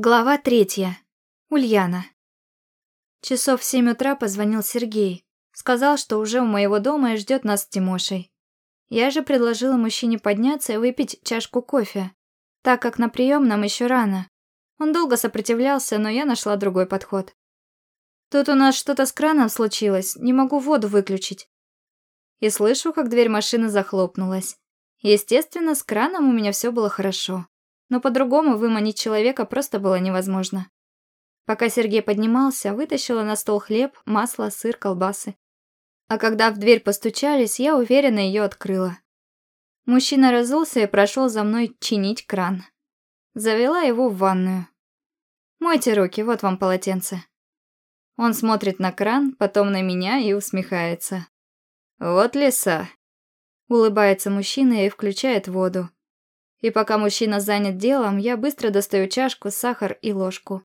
Глава третья. Ульяна. Часов в семь утра позвонил Сергей. Сказал, что уже у моего дома и ждет нас с Тимошей. Я же предложила мужчине подняться и выпить чашку кофе, так как на прием нам еще рано. Он долго сопротивлялся, но я нашла другой подход. Тут у нас что-то с краном случилось, не могу воду выключить. И слышу, как дверь машины захлопнулась. Естественно, с краном у меня все было хорошо но по-другому выманить человека просто было невозможно. Пока Сергей поднимался, вытащила на стол хлеб, масло, сыр, колбасы. А когда в дверь постучались, я уверенно ее открыла. Мужчина разулся и прошел за мной чинить кран. Завела его в ванную. «Мойте руки, вот вам полотенце». Он смотрит на кран, потом на меня и усмехается. «Вот леса». Улыбается мужчина и включает воду. И пока мужчина занят делом, я быстро достаю чашку, сахар и ложку.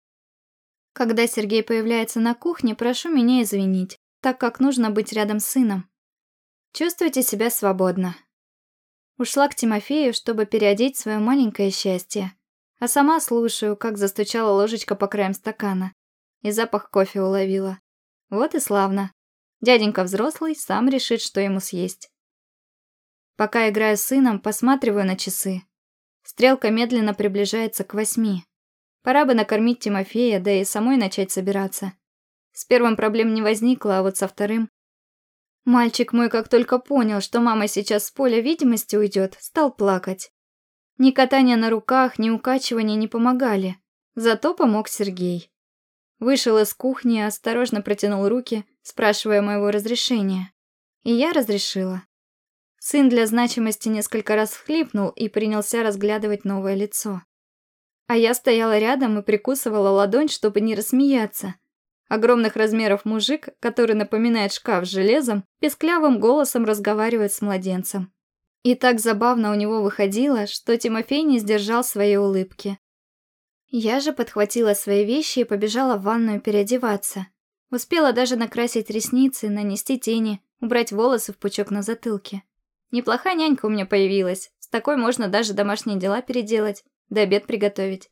Когда Сергей появляется на кухне, прошу меня извинить, так как нужно быть рядом с сыном. Чувствуйте себя свободно. Ушла к Тимофею, чтобы переодеть свое маленькое счастье. А сама слушаю, как застучала ложечка по краям стакана. И запах кофе уловила. Вот и славно. Дяденька взрослый сам решит, что ему съесть. Пока играю с сыном, посматриваю на часы. Стрелка медленно приближается к восьми. Пора бы накормить Тимофея, да и самой начать собираться. С первым проблем не возникло, а вот со вторым... Мальчик мой, как только понял, что мама сейчас с поля видимости уйдет, стал плакать. Ни катание на руках, ни укачивания не помогали. Зато помог Сергей. Вышел из кухни, осторожно протянул руки, спрашивая моего разрешения. И я разрешила. Сын для значимости несколько раз всхлипнул и принялся разглядывать новое лицо. А я стояла рядом и прикусывала ладонь, чтобы не рассмеяться. Огромных размеров мужик, который напоминает шкаф с железом, песклявым голосом разговаривает с младенцем. И так забавно у него выходило, что Тимофей не сдержал своей улыбки. Я же подхватила свои вещи и побежала в ванную переодеваться. Успела даже накрасить ресницы, нанести тени, убрать волосы в пучок на затылке. Неплохая нянька у меня появилась. С такой можно даже домашние дела переделать, да обед приготовить.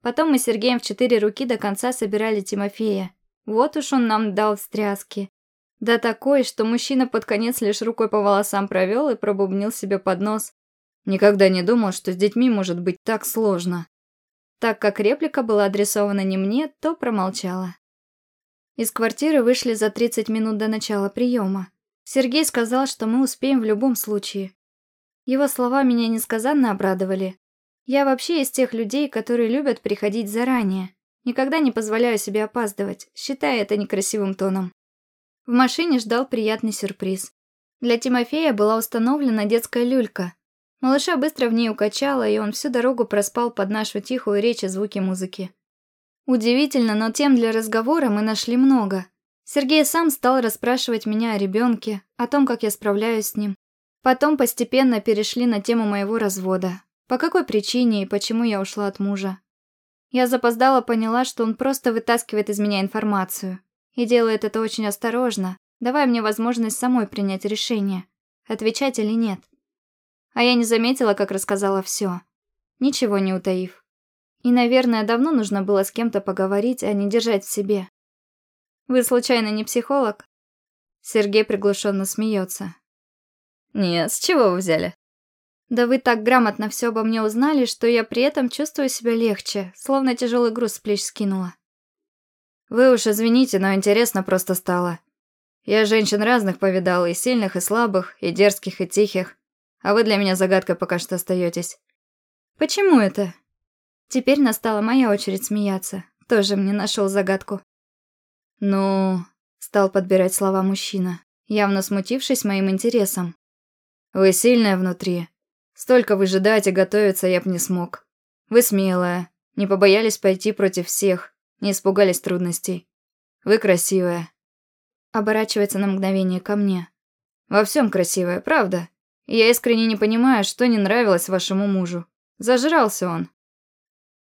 Потом мы с Сергеем в четыре руки до конца собирали Тимофея. Вот уж он нам дал встряски. Да такой, что мужчина под конец лишь рукой по волосам провел и пробубнил себе под нос. Никогда не думал, что с детьми может быть так сложно. Так как реплика была адресована не мне, то промолчала. Из квартиры вышли за 30 минут до начала приема. Сергей сказал, что мы успеем в любом случае. Его слова меня несказанно обрадовали. Я вообще из тех людей, которые любят приходить заранее. Никогда не позволяю себе опаздывать, считая это некрасивым тоном. В машине ждал приятный сюрприз. Для Тимофея была установлена детская люлька. Малыша быстро в ней укачало, и он всю дорогу проспал под нашу тихую речь и звуки музыки. Удивительно, но тем для разговора мы нашли много. Сергей сам стал расспрашивать меня о ребенке, о том, как я справляюсь с ним. Потом постепенно перешли на тему моего развода. По какой причине и почему я ушла от мужа. Я запоздала поняла, что он просто вытаскивает из меня информацию. И делает это очень осторожно, давая мне возможность самой принять решение, отвечать или нет. А я не заметила, как рассказала все, ничего не утаив. И, наверное, давно нужно было с кем-то поговорить, а не держать в себе. Вы случайно не психолог? Сергей приглушенно смеется. Нет, с чего вы взяли? Да вы так грамотно все обо мне узнали, что я при этом чувствую себя легче, словно тяжелый груз с плеч скинула. Вы уж извините, но интересно просто стало. Я женщин разных повидал, и сильных, и слабых, и дерзких, и тихих. А вы для меня загадкой пока что остаетесь. Почему это? Теперь настала моя очередь смеяться. Тоже мне нашел загадку. «Ну...» — стал подбирать слова мужчина, явно смутившись моим интересом. «Вы сильная внутри. Столько выжидать и готовиться я б не смог. Вы смелая, не побоялись пойти против всех, не испугались трудностей. Вы красивая». Оборачивается на мгновение ко мне. «Во всем красивая, правда? Я искренне не понимаю, что не нравилось вашему мужу. Зажрался он».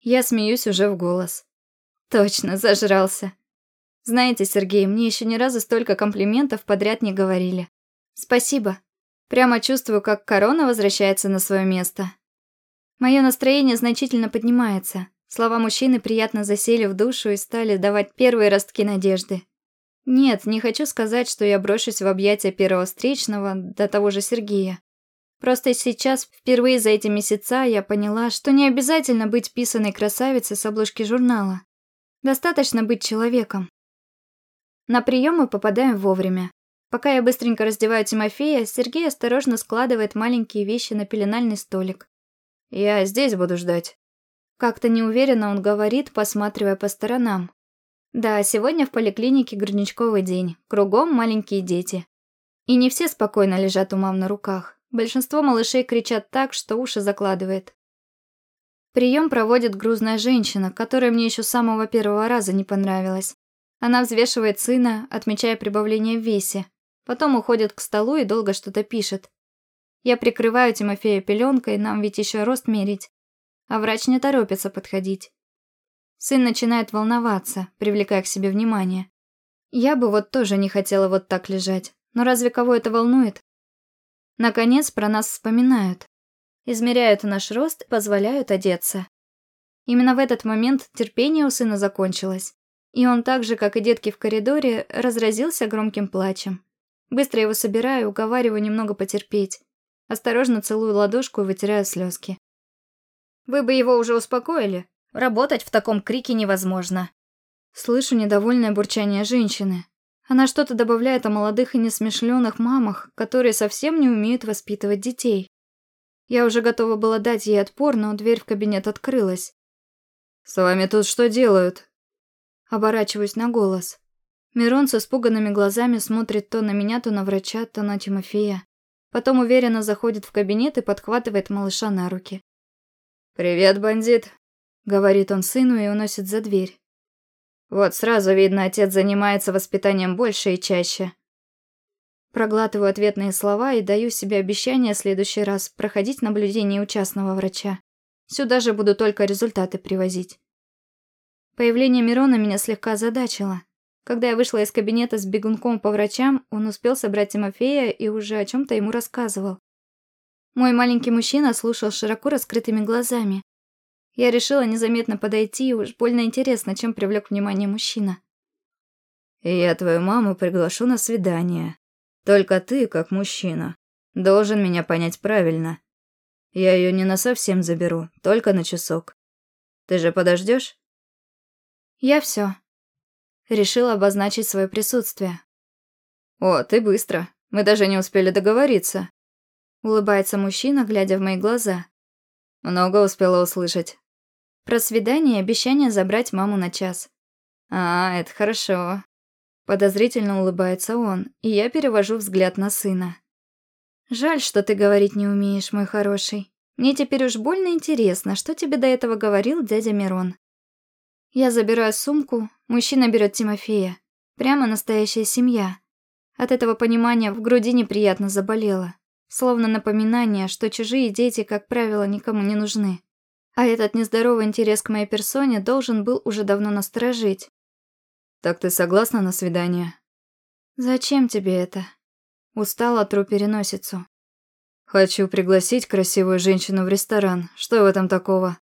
Я смеюсь уже в голос. «Точно, зажрался. Знаете, Сергей, мне еще ни разу столько комплиментов подряд не говорили. Спасибо. Прямо чувствую, как корона возвращается на свое место. Мое настроение значительно поднимается. Слова мужчины приятно засели в душу и стали давать первые ростки надежды. Нет, не хочу сказать, что я брошусь в объятия первого встречного, до того же Сергея. Просто сейчас, впервые за эти месяца, я поняла, что не обязательно быть писаной красавицей с обложки журнала. Достаточно быть человеком. На прием мы попадаем вовремя. Пока я быстренько раздеваю Тимофея, Сергей осторожно складывает маленькие вещи на пеленальный столик. «Я здесь буду ждать». Как-то неуверенно он говорит, посматривая по сторонам. Да, сегодня в поликлинике грудничковый день, кругом маленькие дети. И не все спокойно лежат у мам на руках. Большинство малышей кричат так, что уши закладывает. Прием проводит грузная женщина, которая мне еще с самого первого раза не понравилась. Она взвешивает сына, отмечая прибавление в весе. Потом уходит к столу и долго что-то пишет. Я прикрываю Тимофея пеленкой, нам ведь еще рост мерить. А врач не торопится подходить. Сын начинает волноваться, привлекая к себе внимание. Я бы вот тоже не хотела вот так лежать, но разве кого это волнует? Наконец про нас вспоминают. Измеряют наш рост и позволяют одеться. Именно в этот момент терпение у сына закончилось, и он так же, как и детки в коридоре, разразился громким плачем. Быстро его собираю, уговариваю немного потерпеть. Осторожно целую ладошку и вытираю слезки. «Вы бы его уже успокоили?» Работать в таком крике невозможно. Слышу недовольное бурчание женщины. Она что-то добавляет о молодых и несмешленных мамах, которые совсем не умеют воспитывать детей. Я уже готова была дать ей отпор, но дверь в кабинет открылась. «С вами тут что делают?» Оборачиваюсь на голос. Мирон с испуганными глазами смотрит то на меня, то на врача, то на Тимофея. Потом уверенно заходит в кабинет и подхватывает малыша на руки. «Привет, бандит. Говорит он сыну и уносит за дверь. Вот сразу видно, отец занимается воспитанием больше и чаще. Проглатываю ответные слова и даю себе обещание в следующий раз проходить наблюдение у частного врача. Сюда же буду только результаты привозить. Появление Мирона меня слегка озадачило. Когда я вышла из кабинета с бегунком по врачам, он успел собрать Тимофея и уже о чем-то ему рассказывал. Мой маленький мужчина слушал широко раскрытыми глазами, я решила незаметно подойти, и уж больно интересно, чем привлек внимание мужчина. «Я твою маму приглашу на свидание. Только ты, как мужчина, должен меня понять правильно. Я ее не на совсем заберу, только на часок. Ты же подождешь? Я все. Решила обозначить свое присутствие. О, ты быстро. Мы даже не успели договориться. Улыбается мужчина, глядя в мои глаза. Много успела услышать. Про свидание и обещание забрать маму на час. А, это хорошо. Подозрительно улыбается он, и я перевожу взгляд на сына. Жаль, что ты говорить не умеешь, мой хороший. Мне теперь уж больно интересно, что тебе до этого говорил дядя Мирон. Я забираю сумку, мужчина берет Тимофея. Прямо настоящая семья. От этого понимания в груди неприятно заболело. Словно напоминание, что чужие дети, как правило, никому не нужны. А этот нездоровый интерес к моей персоне должен был уже давно насторожить. «Так ты согласна на свидание?» «Зачем тебе это?» Устала тру переносицу. «Хочу пригласить красивую женщину в ресторан. Что в этом такого?»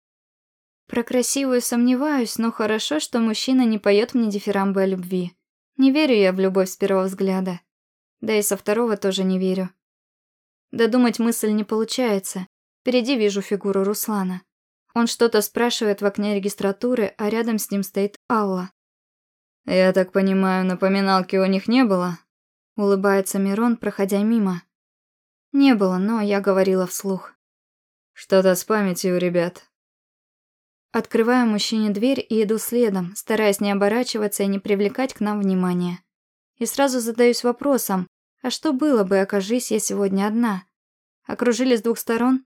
Про красивую сомневаюсь, но хорошо, что мужчина не поет мне дифирамбы о любви. Не верю я в любовь с первого взгляда. Да и со второго тоже не верю. Додумать мысль не получается. Впереди вижу фигуру Руслана. Он что-то спрашивает в окне регистратуры, а рядом с ним стоит Алла. «Я так понимаю, напоминалки у них не было?» Улыбается Мирон, проходя мимо. «Не было, но я говорила вслух». «Что-то с памятью ребят». Открываю мужчине дверь и иду следом, стараясь не оборачиваться и не привлекать к нам внимания. И сразу задаюсь вопросом, а что было бы, окажись я сегодня одна? Окружили с двух сторон,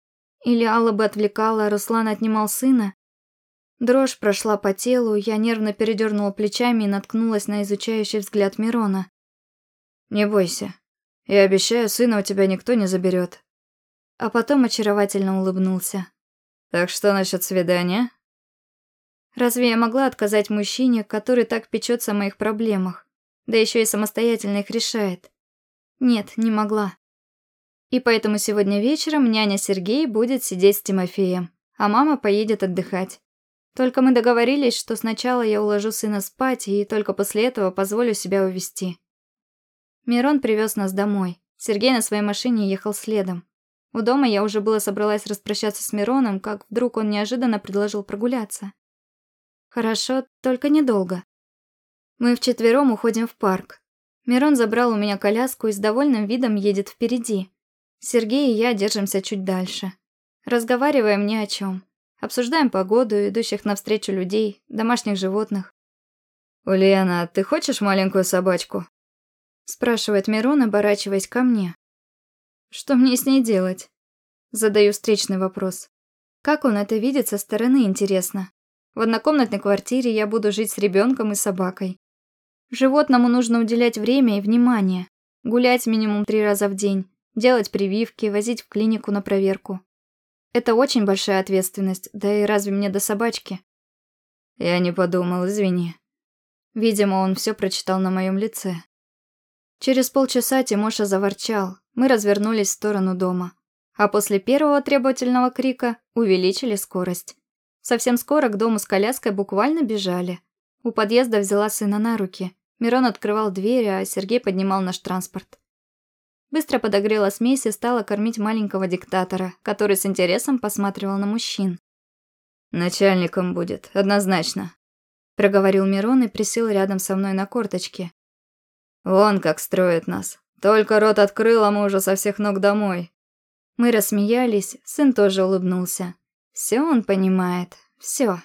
или Алла бы отвлекала, а Руслан отнимал сына? Дрожь прошла по телу, я нервно передернула плечами и наткнулась на изучающий взгляд Мирона. «Не бойся. Я обещаю, сына у тебя никто не заберет. А потом очаровательно улыбнулся. «Так что насчет свидания?» Разве я могла отказать мужчине, который так печется о моих проблемах, да еще и самостоятельно их решает? Нет, не могла. И поэтому сегодня вечером няня Сергей будет сидеть с Тимофеем, а мама поедет отдыхать. Только мы договорились, что сначала я уложу сына спать, и только после этого позволю себя увезти. Мирон привез нас домой. Сергей на своей машине ехал следом. У дома я уже было собралась распрощаться с Мироном, как вдруг он неожиданно предложил прогуляться. Хорошо, только недолго. Мы вчетвером уходим в парк. Мирон забрал у меня коляску и с довольным видом едет впереди. Сергей и я держимся чуть дальше. Разговариваем ни о чем. Обсуждаем погоду, идущих навстречу людей, домашних животных. «Ульяна, ты хочешь маленькую собачку?» Спрашивает Мирон, оборачиваясь ко мне. Что мне с ней делать? Задаю встречный вопрос. Как он это видит со стороны, интересно. В однокомнатной квартире я буду жить с ребенком и собакой. Животному нужно уделять время и внимание. Гулять минимум три раза в день, делать прививки, возить в клинику на проверку. Это очень большая ответственность, да и разве мне до собачки? Я не подумал, извини. Видимо, он все прочитал на моем лице. Через полчаса Тимоша заворчал. Мы развернулись в сторону дома. А после первого требовательного крика увеличили скорость. Совсем скоро к дому с коляской буквально бежали. У подъезда взяла сына на руки. Мирон открывал двери, а Сергей поднимал наш транспорт. Быстро подогрела смесь и стала кормить маленького диктатора, который с интересом посматривал на мужчин. «Начальником будет, однозначно», – проговорил Мирон и присел рядом со мной на корточке. «Вон как строит нас. Только рот открыл, а мы уже со всех ног домой». Мы рассмеялись, сын тоже улыбнулся. Все он понимает, все.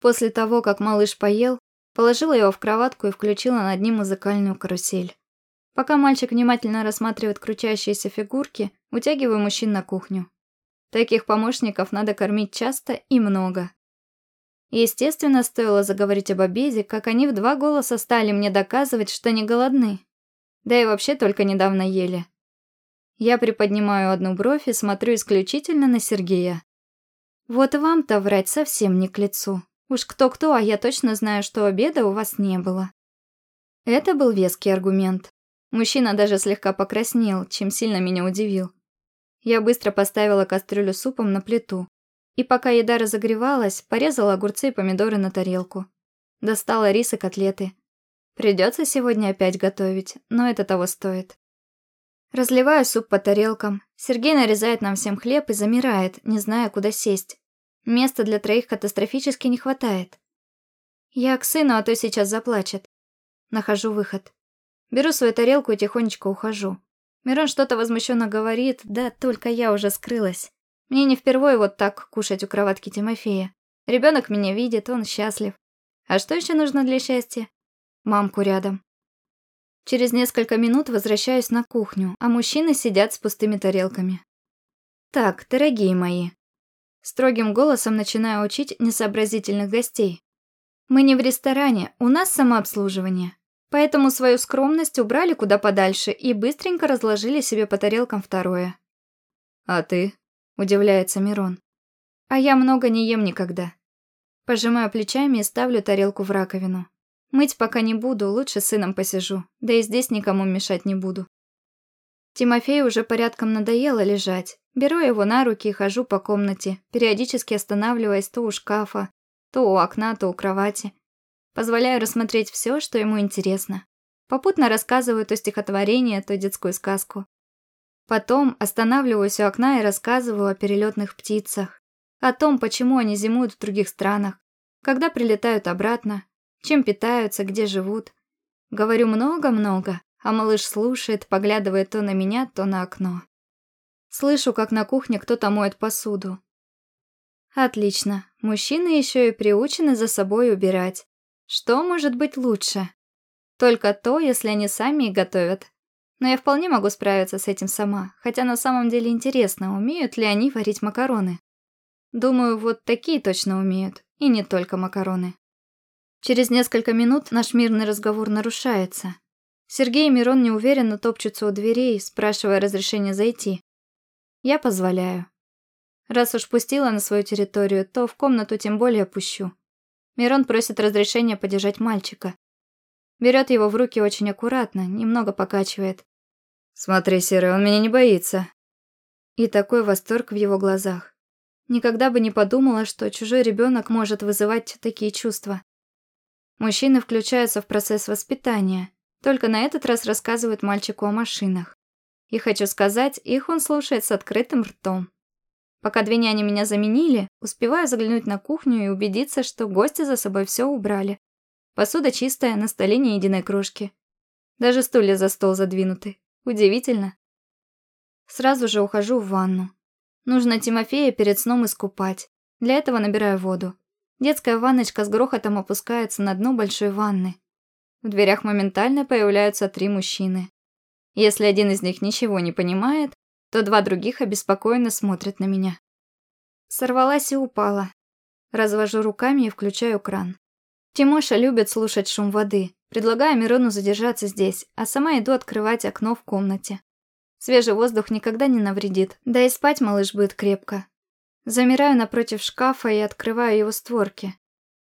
После того, как малыш поел, положила его в кроватку и включила над ним музыкальную карусель. Пока мальчик внимательно рассматривает крутящиеся фигурки, утягиваю мужчин на кухню. Таких помощников надо кормить часто и много. Естественно, стоило заговорить об обеде, как они в два голоса стали мне доказывать, что не голодны. Да и вообще только недавно ели. Я приподнимаю одну бровь и смотрю исключительно на Сергея. Вот вам-то врать совсем не к лицу. Уж кто-кто, а я точно знаю, что обеда у вас не было. Это был веский аргумент. Мужчина даже слегка покраснел, чем сильно меня удивил. Я быстро поставила кастрюлю супом на плиту. И пока еда разогревалась, порезала огурцы и помидоры на тарелку. Достала рис и котлеты. Придется сегодня опять готовить, но это того стоит. Разливаю суп по тарелкам. Сергей нарезает нам всем хлеб и замирает, не зная, куда сесть. Места для троих катастрофически не хватает. Я к сыну, а то сейчас заплачет. Нахожу выход. Беру свою тарелку и тихонечко ухожу. Мирон что-то возмущенно говорит, да только я уже скрылась. Мне не впервые вот так кушать у кроватки Тимофея. Ребенок меня видит, он счастлив. А что еще нужно для счастья? Мамку рядом. Через несколько минут возвращаюсь на кухню, а мужчины сидят с пустыми тарелками. Так, дорогие мои. Строгим голосом начинаю учить несообразительных гостей. Мы не в ресторане, у нас самообслуживание. Поэтому свою скромность убрали куда подальше и быстренько разложили себе по тарелкам второе. «А ты?» – удивляется Мирон. «А я много не ем никогда». Пожимаю плечами и ставлю тарелку в раковину. Мыть пока не буду, лучше с сыном посижу, да и здесь никому мешать не буду. Тимофей уже порядком надоело лежать. Беру его на руки и хожу по комнате, периодически останавливаясь то у шкафа, то у окна, то у кровати. Позволяю рассмотреть все, что ему интересно. Попутно рассказываю то стихотворение, то детскую сказку. Потом останавливаюсь у окна и рассказываю о перелетных птицах, о том, почему они зимуют в других странах, когда прилетают обратно, чем питаются, где живут. Говорю много-много, а малыш слушает, поглядывая то на меня, то на окно. Слышу, как на кухне кто-то моет посуду. Отлично, мужчины еще и приучены за собой убирать. Что может быть лучше? Только то, если они сами и готовят. Но я вполне могу справиться с этим сама, хотя на самом деле интересно, умеют ли они варить макароны. Думаю, вот такие точно умеют, и не только макароны. Через несколько минут наш мирный разговор нарушается. Сергей и Мирон неуверенно топчутся у дверей, спрашивая разрешения зайти. Я позволяю. Раз уж пустила на свою территорию, то в комнату тем более пущу. Мирон просит разрешения подержать мальчика. Берет его в руки очень аккуратно, немного покачивает. «Смотри, Серый, он меня не боится». И такой восторг в его глазах. Никогда бы не подумала, что чужой ребенок может вызывать такие чувства. Мужчины включаются в процесс воспитания, только на этот раз рассказывают мальчику о машинах. И хочу сказать, их он слушает с открытым ртом. Пока две няни меня заменили, успеваю заглянуть на кухню и убедиться, что гости за собой все убрали. Посуда чистая, на столе ни единой крошки. Даже стулья за стол задвинуты. Удивительно. Сразу же ухожу в ванну. Нужно Тимофея перед сном искупать. Для этого набираю воду. Детская ванночка с грохотом опускается на дно большой ванны. В дверях моментально появляются три мужчины. Если один из них ничего не понимает, то два других обеспокоенно смотрят на меня. Сорвалась и упала. Развожу руками и включаю кран. Тимоша любит слушать шум воды. Предлагаю Мирону задержаться здесь, а сама иду открывать окно в комнате. Свежий воздух никогда не навредит, да и спать малыш будет крепко. Замираю напротив шкафа и открываю его створки.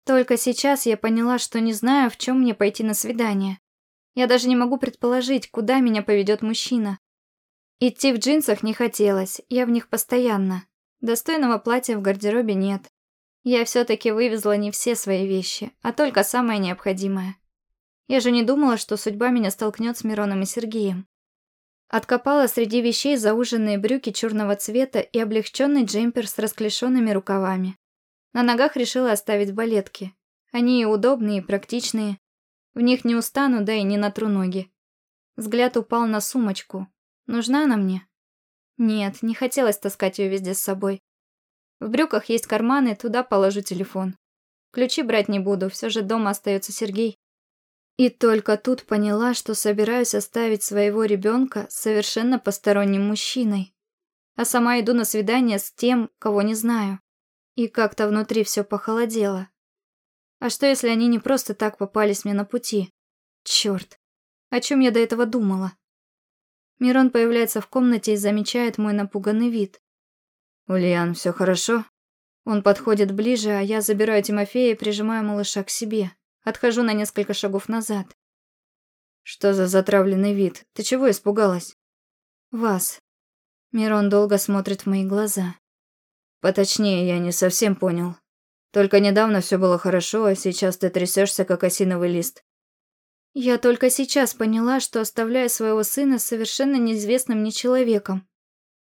Только сейчас я поняла, что не знаю, в чем мне пойти на свидание. Я даже не могу предположить, куда меня поведет мужчина. Идти в джинсах не хотелось, я в них постоянно. Достойного платья в гардеробе нет. Я все-таки вывезла не все свои вещи, а только самое необходимое. Я же не думала, что судьба меня столкнет с Мироном и Сергеем. Откопала среди вещей зауженные брюки черного цвета и облегченный джемпер с расклешенными рукавами. На ногах решила оставить балетки. Они и удобные, и практичные. В них не устану, да и не натру ноги. Взгляд упал на сумочку. Нужна она мне? Нет, не хотелось таскать ее везде с собой. В брюках есть карманы, туда положу телефон. Ключи брать не буду, все же дома остается Сергей. И только тут поняла, что собираюсь оставить своего ребенка совершенно посторонним мужчиной. А сама иду на свидание с тем, кого не знаю. И как-то внутри все похолодело. А что, если они не просто так попались мне на пути? Черт, о чем я до этого думала? Мирон появляется в комнате и замечает мой напуганный вид. «Ульян, все хорошо?» Он подходит ближе, а я забираю Тимофея и прижимаю малыша к себе. Отхожу на несколько шагов назад. «Что за затравленный вид? Ты чего испугалась?» «Вас». Мирон долго смотрит в мои глаза. «Поточнее, я не совсем понял. Только недавно все было хорошо, а сейчас ты трясешься, как осиновый лист». Я только сейчас поняла, что оставляю своего сына совершенно неизвестным мне человеком.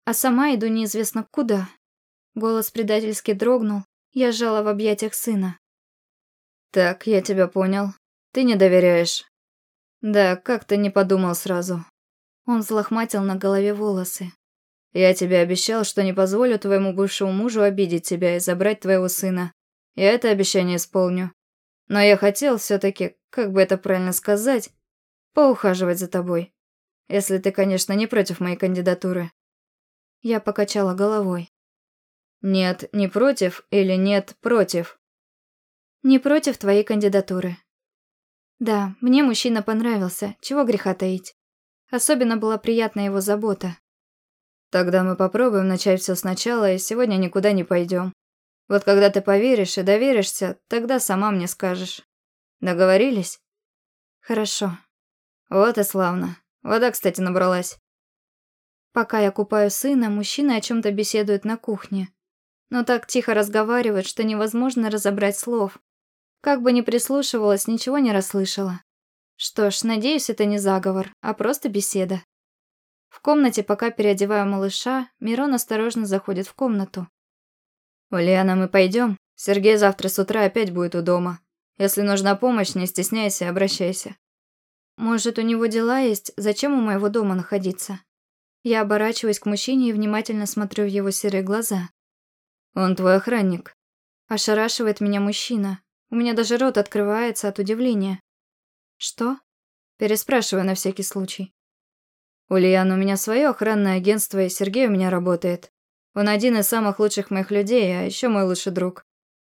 А сама иду неизвестно куда. Голос предательски дрогнул. Я сжала в объятиях сына. «Так, я тебя понял. Ты не доверяешь». «Да, как ты не подумал сразу». Он взлохматил на голове волосы. «Я тебе обещал, что не позволю твоему бывшему мужу обидеть тебя и забрать твоего сына. Я это обещание исполню. Но я хотел все таки как бы это правильно сказать, поухаживать за тобой. Если ты, конечно, не против моей кандидатуры». Я покачала головой. «Нет, не против или нет, против?» Не против твоей кандидатуры. Да, мне мужчина понравился, чего греха таить. Особенно была приятна его забота. Тогда мы попробуем начать все сначала и сегодня никуда не пойдем. Вот когда ты поверишь и доверишься, тогда сама мне скажешь. Договорились? Хорошо. Вот и славно. Вода, кстати, набралась. Пока я купаю сына, мужчины о чем-то беседуют на кухне. Но так тихо разговаривают, что невозможно разобрать слов. Как бы ни прислушивалась, ничего не расслышала. Что ж, надеюсь, это не заговор, а просто беседа. В комнате, пока переодеваю малыша, Мирон осторожно заходит в комнату. «Ульяна, мы пойдем. Сергей завтра с утра опять будет у дома. Если нужна помощь, не стесняйся, обращайся». «Может, у него дела есть? Зачем у моего дома находиться?» Я оборачиваюсь к мужчине и внимательно смотрю в его серые глаза. «Он твой охранник». Ошарашивает меня мужчина, у меня даже рот открывается от удивления. Что? Переспрашиваю на всякий случай. Ульяна, у меня свое охранное агентство, и Сергей у меня работает. Он один из самых лучших моих людей, а еще мой лучший друг.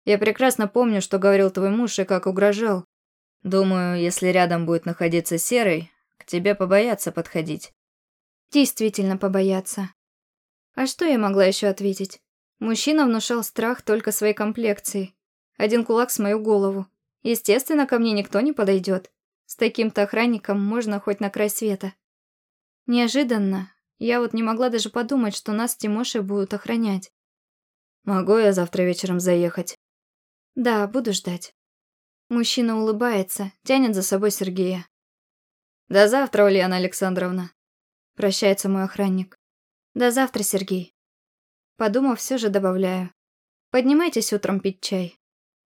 Я прекрасно помню, что говорил твой муж и как угрожал. Думаю, если рядом будет находиться Серый, к тебе побояться подходить. Действительно побояться. А что я могла еще ответить? Мужчина внушал страх только своей комплекцией. Один кулак с мою голову. Естественно, ко мне никто не подойдет. С таким-то охранником можно хоть на край света. Неожиданно. Я вот не могла даже подумать, что нас с Тимошей будут охранять. Могу я завтра вечером заехать? Да, буду ждать. Мужчина улыбается, тянет за собой Сергея. До завтра, Ульяна Александровна. Прощается мой охранник. До завтра, Сергей. Подумав, все же добавляю. Поднимайтесь утром пить чай.